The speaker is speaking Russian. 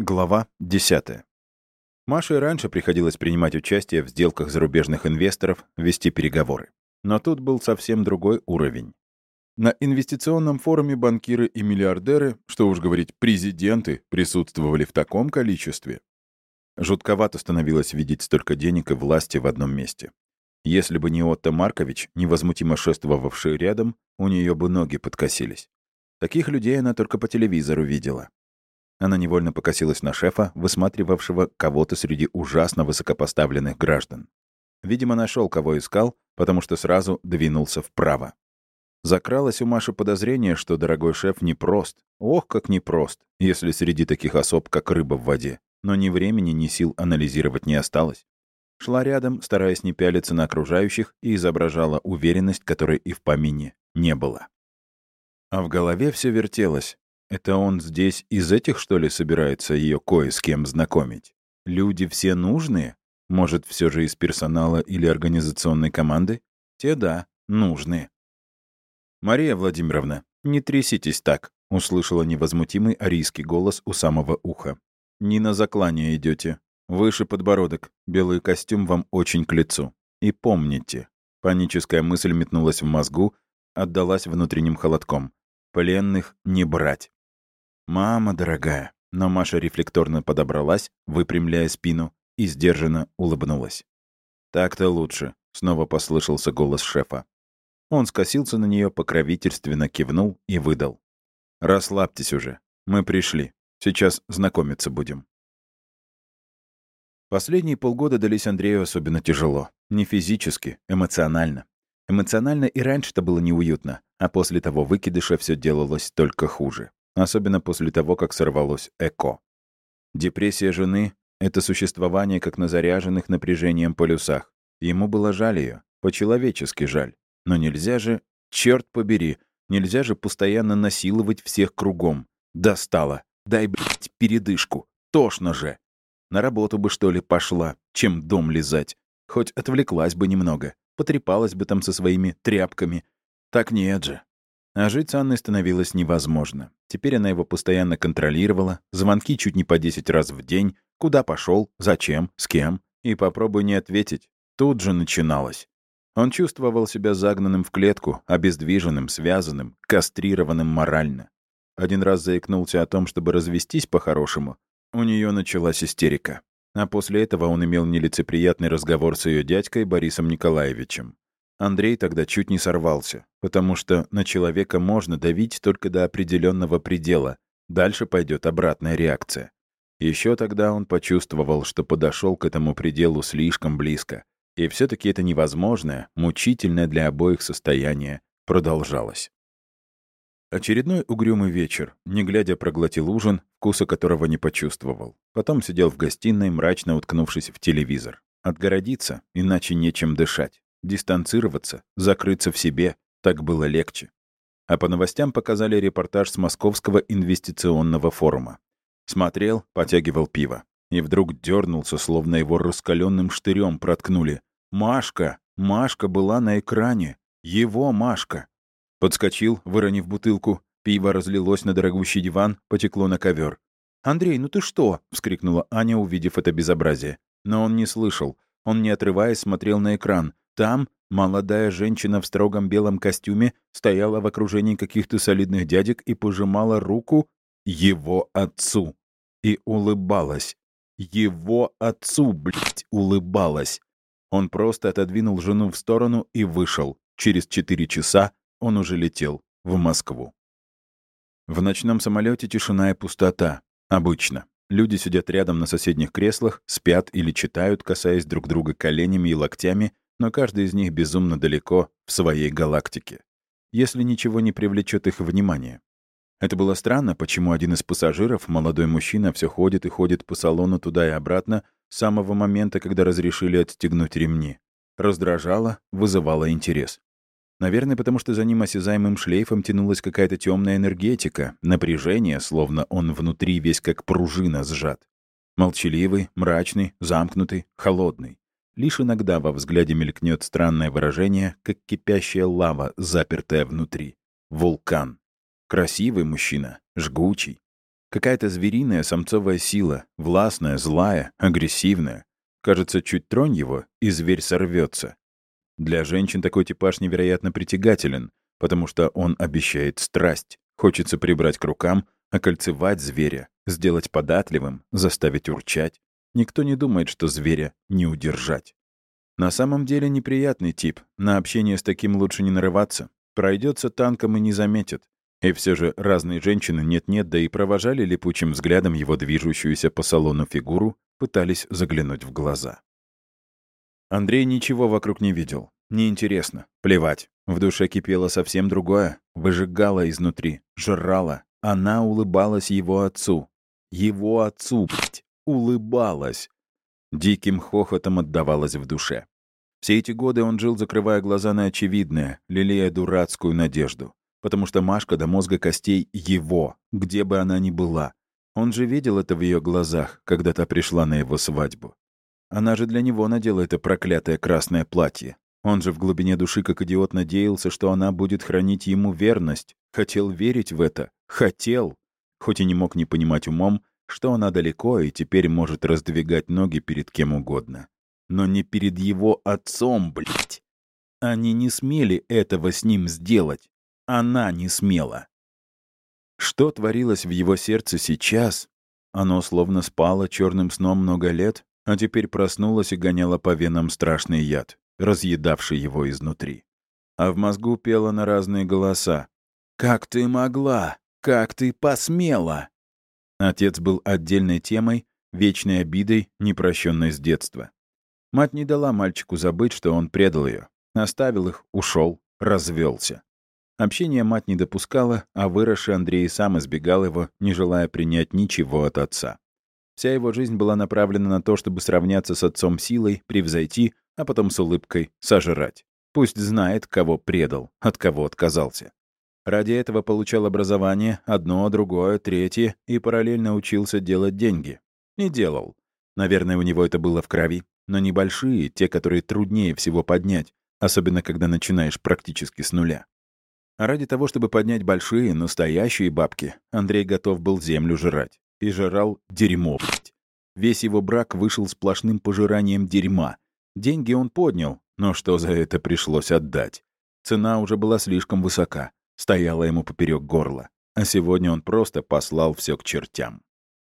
Глава 10. Маше раньше приходилось принимать участие в сделках зарубежных инвесторов, вести переговоры. Но тут был совсем другой уровень. На инвестиционном форуме банкиры и миллиардеры, что уж говорить, президенты, присутствовали в таком количестве. Жутковато становилось видеть столько денег и власти в одном месте. Если бы не Отто Маркович, невозмутимо шествовавший рядом, у нее бы ноги подкосились. Таких людей она только по телевизору видела. Она невольно покосилась на шефа, высматривавшего кого-то среди ужасно высокопоставленных граждан. Видимо, нашел, кого искал, потому что сразу двинулся вправо. Закралось у Маши подозрение, что дорогой шеф непрост. Ох, как непрост, если среди таких особ, как рыба в воде. Но ни времени, ни сил анализировать не осталось. Шла рядом, стараясь не пялиться на окружающих, и изображала уверенность, которой и в помине не было. А в голове все вертелось. Это он здесь из этих, что ли, собирается ее кое с кем знакомить? Люди все нужные? Может, все же из персонала или организационной команды? Те да, нужные. «Мария Владимировна, не тряситесь так», — услышала невозмутимый арийский голос у самого уха. «Не на заклание идете. Выше подбородок. Белый костюм вам очень к лицу. И помните». Паническая мысль метнулась в мозгу, отдалась внутренним холодком. «Пленных не брать». «Мама дорогая». Но Маша рефлекторно подобралась, выпрямляя спину, и сдержанно улыбнулась. «Так-то лучше», — снова послышался голос шефа. Он скосился на нее, покровительственно кивнул и выдал. «Расслабьтесь уже. Мы пришли. Сейчас знакомиться будем». Последние полгода дались Андрею особенно тяжело. Не физически, эмоционально. Эмоционально и раньше-то было неуютно, а после того выкидыша все делалось только хуже особенно после того, как сорвалось ЭКО. Депрессия жены — это существование как на заряженных напряжением полюсах. Ему было жаль ее, по-человечески жаль. Но нельзя же, черт побери, нельзя же постоянно насиловать всех кругом. Достало. Дай, блядь, передышку. Тошно же. На работу бы, что ли, пошла, чем дом лизать. Хоть отвлеклась бы немного, потрепалась бы там со своими тряпками. Так нет же. А жить с Анной становилось невозможно. Теперь она его постоянно контролировала, звонки чуть не по 10 раз в день, куда пошел, зачем, с кем, и попробуй не ответить. Тут же начиналось. Он чувствовал себя загнанным в клетку, обездвиженным, связанным, кастрированным морально. Один раз заикнулся о том, чтобы развестись по-хорошему. У нее началась истерика. А после этого он имел нелицеприятный разговор с ее дядькой Борисом Николаевичем. Андрей тогда чуть не сорвался, потому что на человека можно давить только до определенного предела. Дальше пойдет обратная реакция. Еще тогда он почувствовал, что подошел к этому пределу слишком близко. И все-таки это невозможное, мучительное для обоих состояние продолжалось. Очередной угрюмый вечер, не глядя проглотил ужин, вкуса которого не почувствовал. Потом сидел в гостиной, мрачно уткнувшись в телевизор. Отгородиться, иначе нечем дышать. Дистанцироваться, закрыться в себе — так было легче. А по новостям показали репортаж с Московского инвестиционного форума. Смотрел, потягивал пиво. И вдруг дернулся, словно его раскаленным штырем проткнули. «Машка! Машка была на экране! Его Машка!» Подскочил, выронив бутылку. Пиво разлилось на дорогущий диван, потекло на ковер. «Андрей, ну ты что?» — вскрикнула Аня, увидев это безобразие. Но он не слышал. Он, не отрываясь, смотрел на экран. Там молодая женщина в строгом белом костюме стояла в окружении каких-то солидных дядек и пожимала руку его отцу. И улыбалась. Его отцу, блядь, улыбалась. Он просто отодвинул жену в сторону и вышел. Через четыре часа он уже летел в Москву. В ночном самолете тишина и пустота. Обычно. Люди сидят рядом на соседних креслах, спят или читают, касаясь друг друга коленями и локтями, но каждый из них безумно далеко в своей галактике, если ничего не привлечет их внимание. Это было странно, почему один из пассажиров, молодой мужчина, все ходит и ходит по салону туда и обратно с самого момента, когда разрешили отстегнуть ремни. Раздражало, вызывало интерес. Наверное, потому что за ним осязаемым шлейфом тянулась какая-то темная энергетика, напряжение, словно он внутри весь как пружина сжат. Молчаливый, мрачный, замкнутый, холодный. Лишь иногда во взгляде мелькнет странное выражение, как кипящая лава, запертая внутри. Вулкан. Красивый мужчина, жгучий. Какая-то звериная самцовая сила, властная, злая, агрессивная. Кажется, чуть тронь его, и зверь сорвется. Для женщин такой типаж невероятно притягателен, потому что он обещает страсть. Хочется прибрать к рукам, окольцевать зверя, сделать податливым, заставить урчать. Никто не думает, что зверя не удержать. На самом деле неприятный тип. На общение с таким лучше не нарываться. Пройдется танком и не заметит. И все же разные женщины нет-нет, да и провожали липучим взглядом его движущуюся по салону фигуру, пытались заглянуть в глаза. Андрей ничего вокруг не видел. Неинтересно. Плевать. В душе кипело совсем другое. Выжигало изнутри. Жрало. Она улыбалась его отцу. Его отцу, блядь. Улыбалась. Диким хохотом отдавалась в душе. Все эти годы он жил, закрывая глаза на очевидное, лелея дурацкую надежду потому что Машка до мозга костей его, где бы она ни была. Он же видел это в ее глазах, когда та пришла на его свадьбу. Она же для него надела это проклятое красное платье. Он же в глубине души, как идиот, надеялся, что она будет хранить ему верность. Хотел верить в это. Хотел. Хоть и не мог не понимать умом, что она далеко и теперь может раздвигать ноги перед кем угодно. Но не перед его отцом, блядь. Они не смели этого с ним сделать она не смела. Что творилось в его сердце сейчас? Оно словно спало черным сном много лет, а теперь проснулось и гоняло по венам страшный яд, разъедавший его изнутри. А в мозгу пело на разные голоса. «Как ты могла? Как ты посмела?» Отец был отдельной темой, вечной обидой, непрощенной с детства. Мать не дала мальчику забыть, что он предал ее, оставил их, ушел, развелся. Общения мать не допускала, а выросший Андрей сам избегал его, не желая принять ничего от отца. Вся его жизнь была направлена на то, чтобы сравняться с отцом силой, превзойти, а потом с улыбкой сожрать. Пусть знает, кого предал, от кого отказался. Ради этого получал образование, одно, другое, третье, и параллельно учился делать деньги. И делал. Наверное, у него это было в крови, но небольшие, те, которые труднее всего поднять, особенно когда начинаешь практически с нуля. А ради того, чтобы поднять большие, настоящие бабки, Андрей готов был землю жрать. И жрал дерьмо. Весь его брак вышел сплошным пожиранием дерьма. Деньги он поднял, но что за это пришлось отдать? Цена уже была слишком высока, стояла ему поперек горла. А сегодня он просто послал все к чертям.